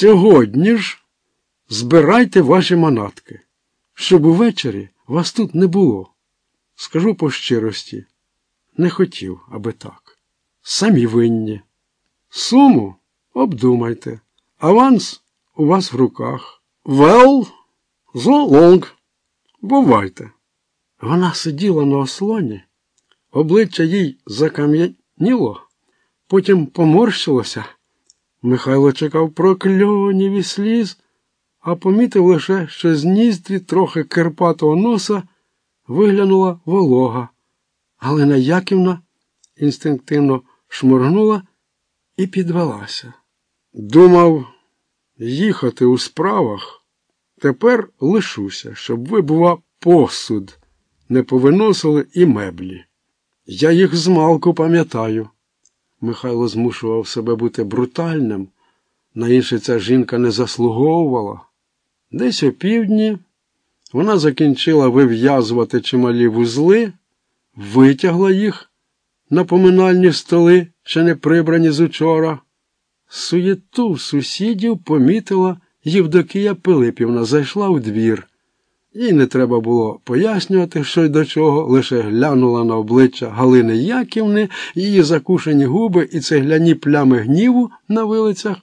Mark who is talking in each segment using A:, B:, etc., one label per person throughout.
A: Сьогодні ж збирайте ваші манатки, щоб увечері вас тут не було. Скажу по щирості, не хотів, аби так. Самі винні. Суму обдумайте. Аванс у вас в руках. Well, so long. Бувайте. Вона сиділа на ослоні, обличчя їй закам'яніло, потім поморщилося. Михайло чекав прокльонів і сліз, а помітив лише, що з ніздрі трохи керпатого носа виглянула волога. Галина Яківна інстинктивно шморгнула і підвелася. Думав, їхати у справах. Тепер лишуся, щоб ви, бува, посуд не повиносили і меблі. Я їх змалку пам'ятаю. Михайло змушував себе бути брутальним, на інше ця жінка не заслуговувала. Десь о півдні вона закінчила вив'язувати чималі вузли, витягла їх на поминальні столи, ще не прибрані з учора. Суєту сусідів помітила Євдокія Пилипівна, зайшла у двір. Їй не треба було пояснювати, що й до чого, лише глянула на обличчя Галини Яківни, її закушені губи і цегляні плями гніву на вилицях,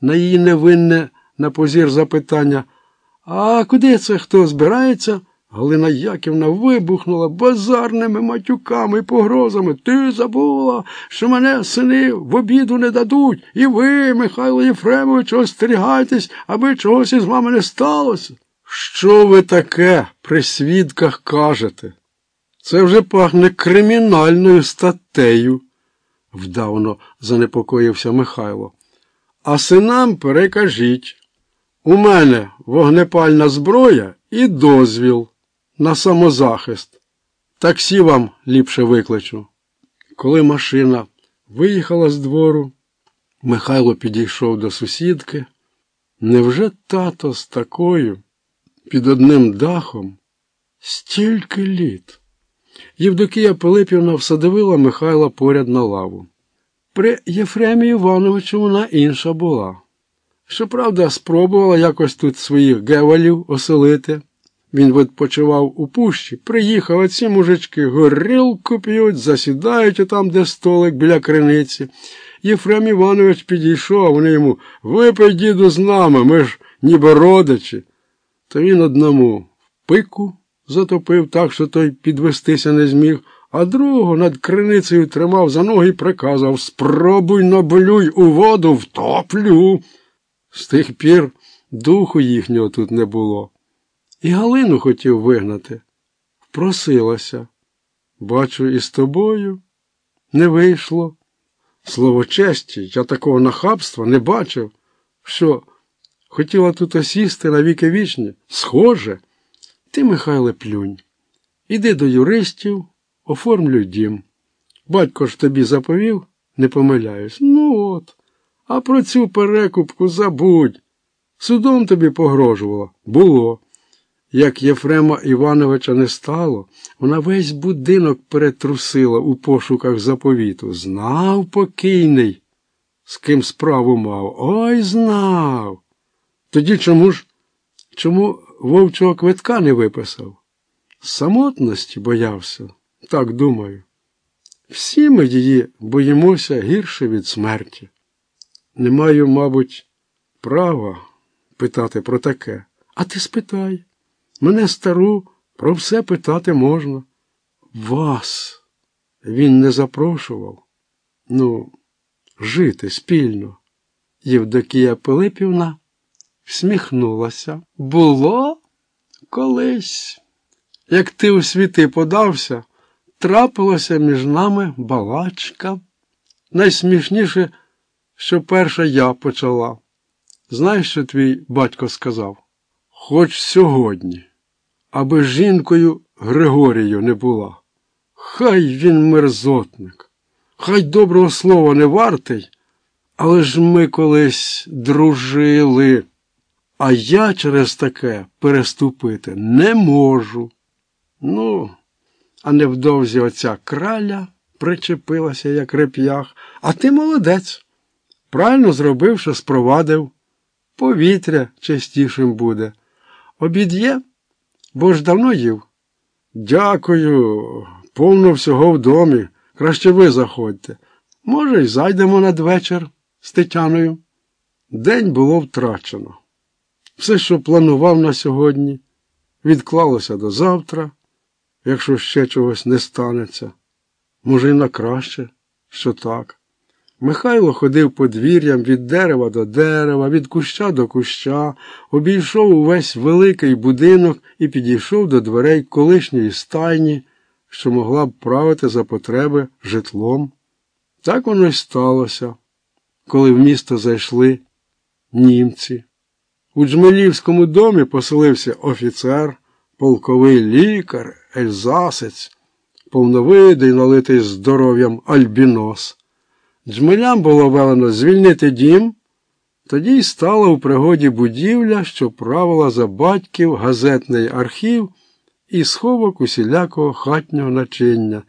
A: на її невинне на позір запитання. А куди це хто збирається? Галина Яківна вибухнула базарними матюками і погрозами. Ти забула, що мене сини в обіду не дадуть, і ви, Михайло Єфремович, остерігайтесь, аби чогось із вами не сталося. Що ви таке при свідках кажете? Це вже пахне кримінальною статтею, вдавно занепокоївся Михайло. А синам перекажіть. У мене вогнепальна зброя і дозвіл на самозахист. Таксі вам ліпше викличу. Коли машина виїхала з двору, Михайло підійшов до сусідки. Невже тато з такою під одним дахом стільки літ? Євдокія Пилипівна всадовила Михайла поряд на лаву. При Єфремі Івановичу вона інша була. Щоправда, спробувала якось тут своїх гевалів оселити. Він відпочивав у пущі, приїхав, а ці мужички горілку п'ють, засідають отам, де столик біля криниці. Єфрем Іванович підійшов, а вони йому випий, діду, з нами, ми ж ніби родичі. То він одному в пику затопив так, що той підвестися не зміг, а другого над криницею тримав за ноги і приказав Спробуй наблюй у воду, втоплю. З тих пір духу їхнього тут не було. І Галину хотів вигнати. Просилася. Бачу, і з тобою не вийшло. Слово честі, я такого нахабства не бачив, що хотіла тут осісти на віки вічні. Схоже, ти, Михайле, плюнь. Іди до юристів, оформлюй дім. Батько ж тобі заповів, не помиляюсь. Ну от. А про цю перекупку забудь. Судом тобі погрожувала. Було. Як Єфрема Івановича не стало, вона весь будинок перетрусила у пошуках заповіту. Знав покійний, з ким справу мав. Ой знав. Тоді чому ж чому вовчого квитка не виписав? Самотності боявся, так думаю. Всі ми її боїмося гірше від смерті. Не маю, мабуть, права питати про таке. А ти спитай. Мене стару про все питати можна. Вас він не запрошував. Ну, жити спільно. Євдокія Пилипівна всміхнулася. Було колись. Як ти у світи подався, трапилася між нами балачка. Найсмішніше, що перша я почала. Знаєш, що твій батько сказав? Хоч сьогодні, аби жінкою Григорію не була. Хай він мерзотник, хай доброго слова не вартий, але ж ми колись дружили, а я через таке переступити не можу. Ну, а невдовзі оця краля причепилася, як реп'ях, а ти молодець. Правильно зробив, що спровадив. повітря чистішим буде. Обід є, бо ж давно їв. Дякую, повно всього в домі. Краще ви заходьте. Може, й зайдемо надвечір з Тетяною. День було втрачено. Все, що планував на сьогодні, відклалося до завтра, якщо ще чогось не станеться. Може, й на краще, що так. Михайло ходив подвір'ям від дерева до дерева, від куща до куща, обійшов увесь великий будинок і підійшов до дверей колишньої стайні, що могла б правити за потреби житлом. Так воно й сталося, коли в місто зайшли німці. У Джмелівському домі поселився офіцер, полковий лікар, ельзасець, повновидий, налитий здоров'ям альбінос. Джмелям було велено звільнити дім, тоді й стала у пригоді будівля, що правила за батьків газетний архів і сховок усілякого хатнього начиння.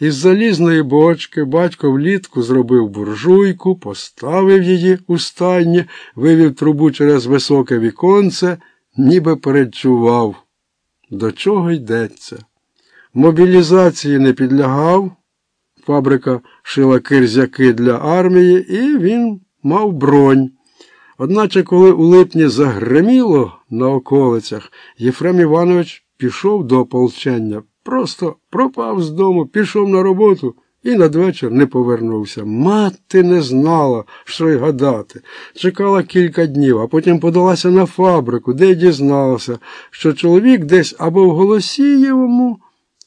A: Із залізної бочки батько влітку зробив буржуйку, поставив її у стайні, вивів трубу через високе віконце, ніби передчував, до чого йдеться. Мобілізації не підлягав, фабрика шила кирзяки для армії, і він мав бронь. Одначе, коли у липні загреміло на околицях, Єфрем Іванович пішов до ополчення. Просто пропав з дому, пішов на роботу і надвечір не повернувся. Мати не знала, що й гадати. Чекала кілька днів, а потім подалася на фабрику, де й дізналася, що чоловік десь або в Голосієвому,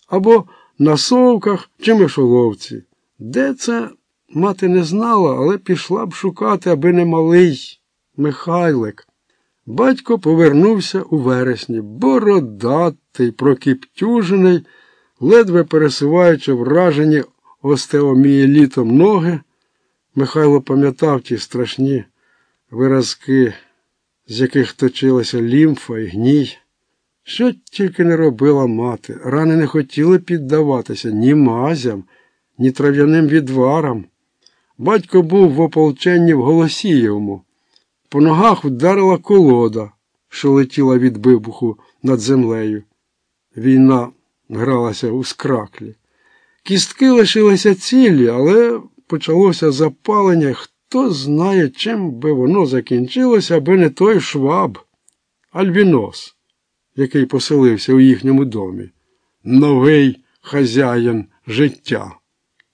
A: або на совках чи мишоловці. Де це мати не знала, але пішла б шукати, аби не малий Михайлик. Батько повернувся у вересні, бородатий, прокіптюжений, ледве пересуваючи вражені остеомієлітом ноги. Михайло пам'ятав ті страшні виразки, з яких точилася лімфа і гній. Що тільки не робила мати, рани не хотіли піддаватися ні мазям, ні трав'яним відварам. Батько був в ополченні в Голосієвому. По ногах вдарила колода, що летіла від вибуху над землею. Війна гралася у скраклі. Кістки лишилися цілі, але почалося запалення. Хто знає, чим би воно закінчилося, аби не той шваб, альбінос, який поселився у їхньому домі. Новий хазяїн життя.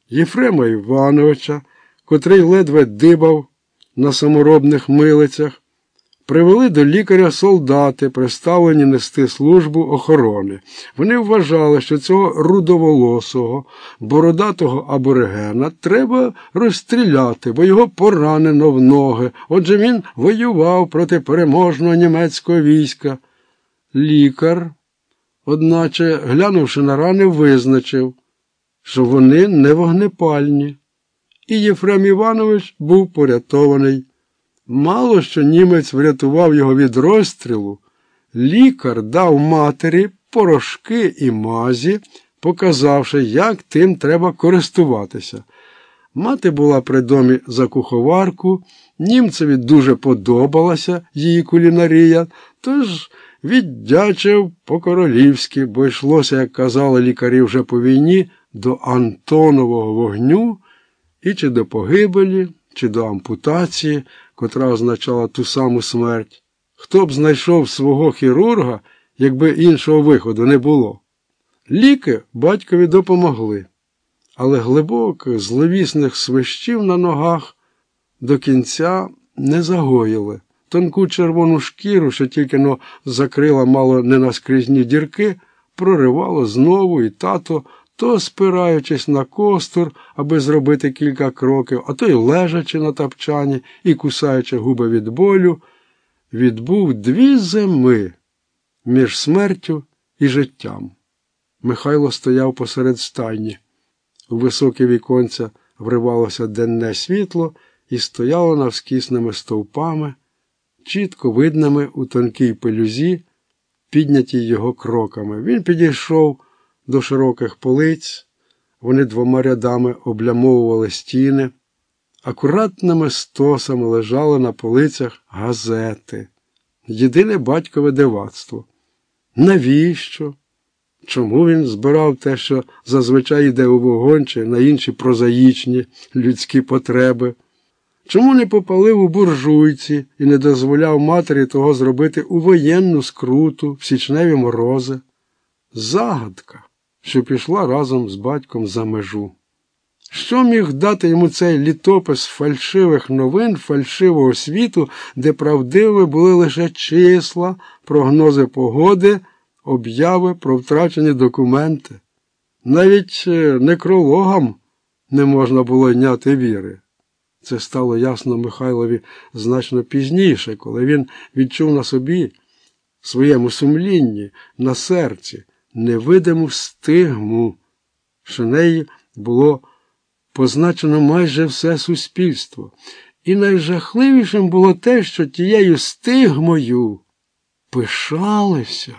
A: Єфрема Івановича, котрий ледве дибав на саморобних милицях, привели до лікаря солдати, приставлені нести службу охорони. Вони вважали, що цього рудоволосого, бородатого аборигена треба розстріляти, бо його поранено в ноги. Отже він воював проти переможного німецького війська. Лікар, одначе, глянувши на рани, визначив, що вони не вогнепальні і Єфрем Іванович був порятований. Мало що німець врятував його від розстрілу, лікар дав матері порошки і мазі, показавши, як тим треба користуватися. Мати була при домі за куховарку, німцеві дуже подобалася її кулінарія, тож віддячив по-королівськи, бо йшлося, як казали лікарі вже по війні, до Антонового вогню і чи до погибелі, чи до ампутації, котра означала ту саму смерть. Хто б знайшов свого хірурга, якби іншого виходу не було? Ліки батькові допомогли, але глибоких, зловісних свищів на ногах до кінця не загоїли. Тонку червону шкіру, що тільки но закрила мало не наскрізні дірки, проривало знову, і тато то спираючись на костур, аби зробити кілька кроків, а то й лежачи на тапчані і кусаючи губи від болю, відбув дві зими між смертю і життям. Михайло стояв посеред стайні. У високе віконця вривалося денне світло і стояло навскісними стовпами, чітко видними у тонкій пелюзі, піднятій його кроками. Він підійшов до широких полиць, вони двома рядами облямовували стіни, Акуратними стосами лежали на полицях газети. Єдине батькове дивацтво. Навіщо? Чому він збирав те, що зазвичай йде у вогонь чи на інші прозаїчні людські потреби? Чому не попалив у буржуйці і не дозволяв матері того зробити у воєнну скруту в січневі морози? Загадка, що пішла разом з батьком за межу. Що міг дати йому цей літопис фальшивих новин, фальшивого світу, де правдиві були лише числа, прогнози погоди, обяви про втрачені документи? Навіть е, некрологам не можна було йняти віри. Це стало ясно Михайлові значно пізніше, коли він відчув на собі, своєму сумлінні, на серці, невидиму стигму, що неї було позначено майже все суспільство. І найжахливішим було те, що тією стигмою пишалися,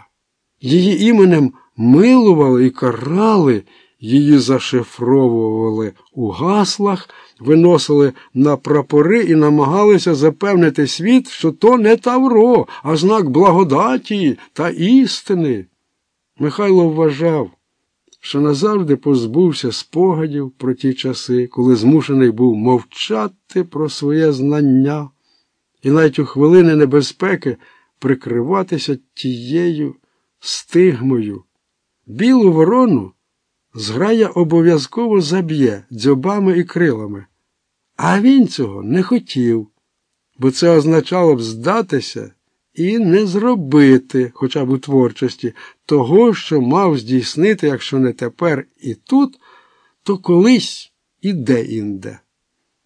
A: її іменем милували і карали, її зашифровували у гаслах, виносили на прапори і намагалися запевнити світ, що то не Тавро, а знак благодаті та істини. Михайло вважав, що назавжди позбувся спогадів про ті часи, коли змушений був мовчати про своє знання і навіть у хвилини небезпеки прикриватися тією стигмою. Білу ворону зграя обов'язково заб'є дзьобами і крилами. А він цього не хотів, бо це означало б здатися і не зробити, хоча б у творчості, того, що мав здійснити, якщо не тепер і тут, то колись і де-інде.